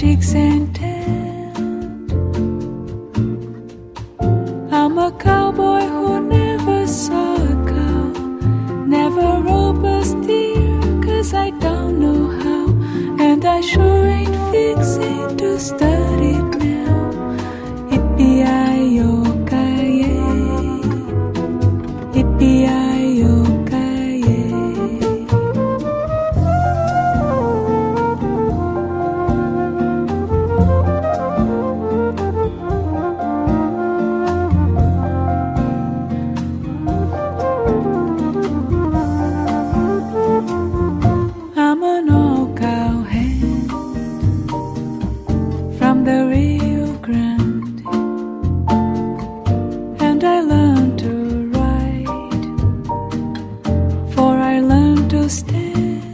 cheeks ain't tan. I'm a cowboy who never saw a cow, never rope a steer, cause I don't know how, and I sure ain't fixing to study stand.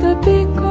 the big